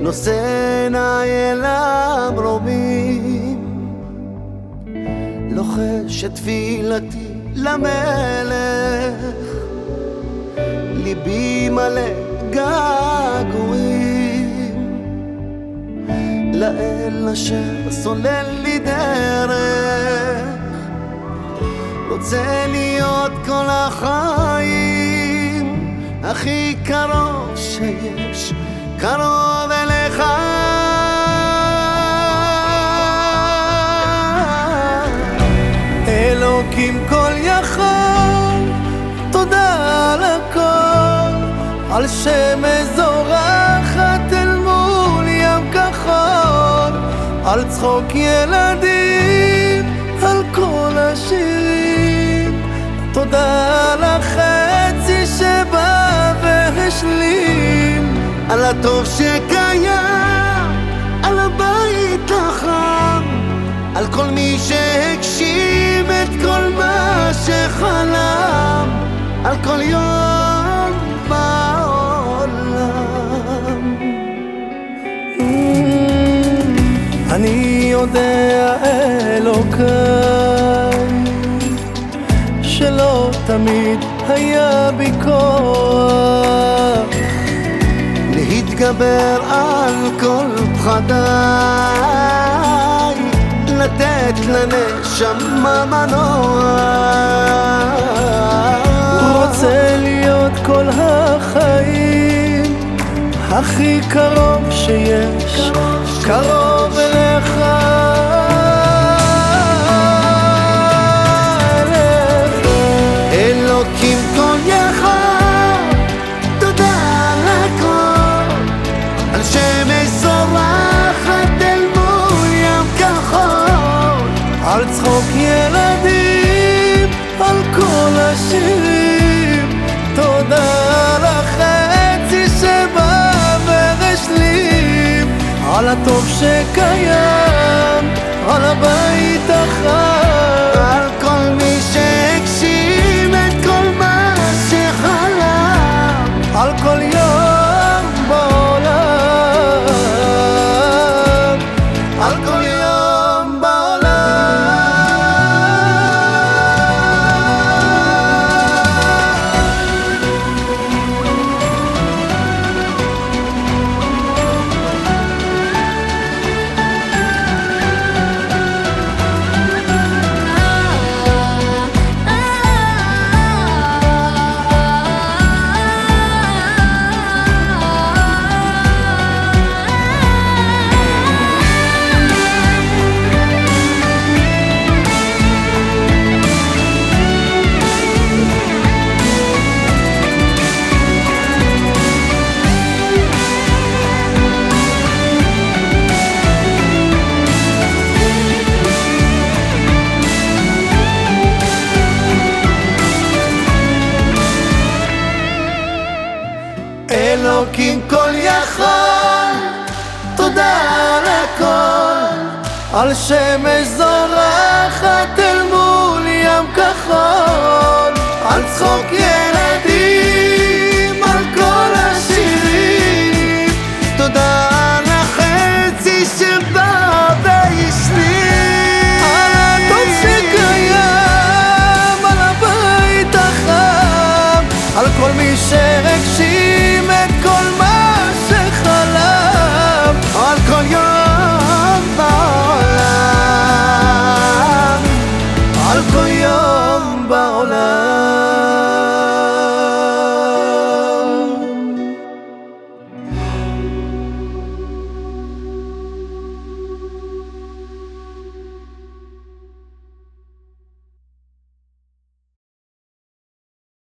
נושא עיניי אל המרומים, לוחש את תפילתי למלך, ליבי מלא געגועים, לאל אשר סולל לי דרך, רוצה להיות כל החיים הכי קרוב שיש, קרוב על שמש זורחת אל מול ים כחול, על צחוק ילדים, על כל השירים, תודה על החצי שבא והשלים, על הטוב שקיים, על הבית החם, על כל מי שהגשים את כל מה שחלם, על כל יום יודע אלוקיי שלא תמיד היה בי להתגבר על כל פחדיי, לתת לנשמה מנוע. רוצה להיות כל החיים הכי קרוב שיש, קרוב צחוק ילדים, על כל השירים, תודה על החצי שבא והשלים, על הטוב שקיים, על הבית על שמש זורחת אל מול ים כחול,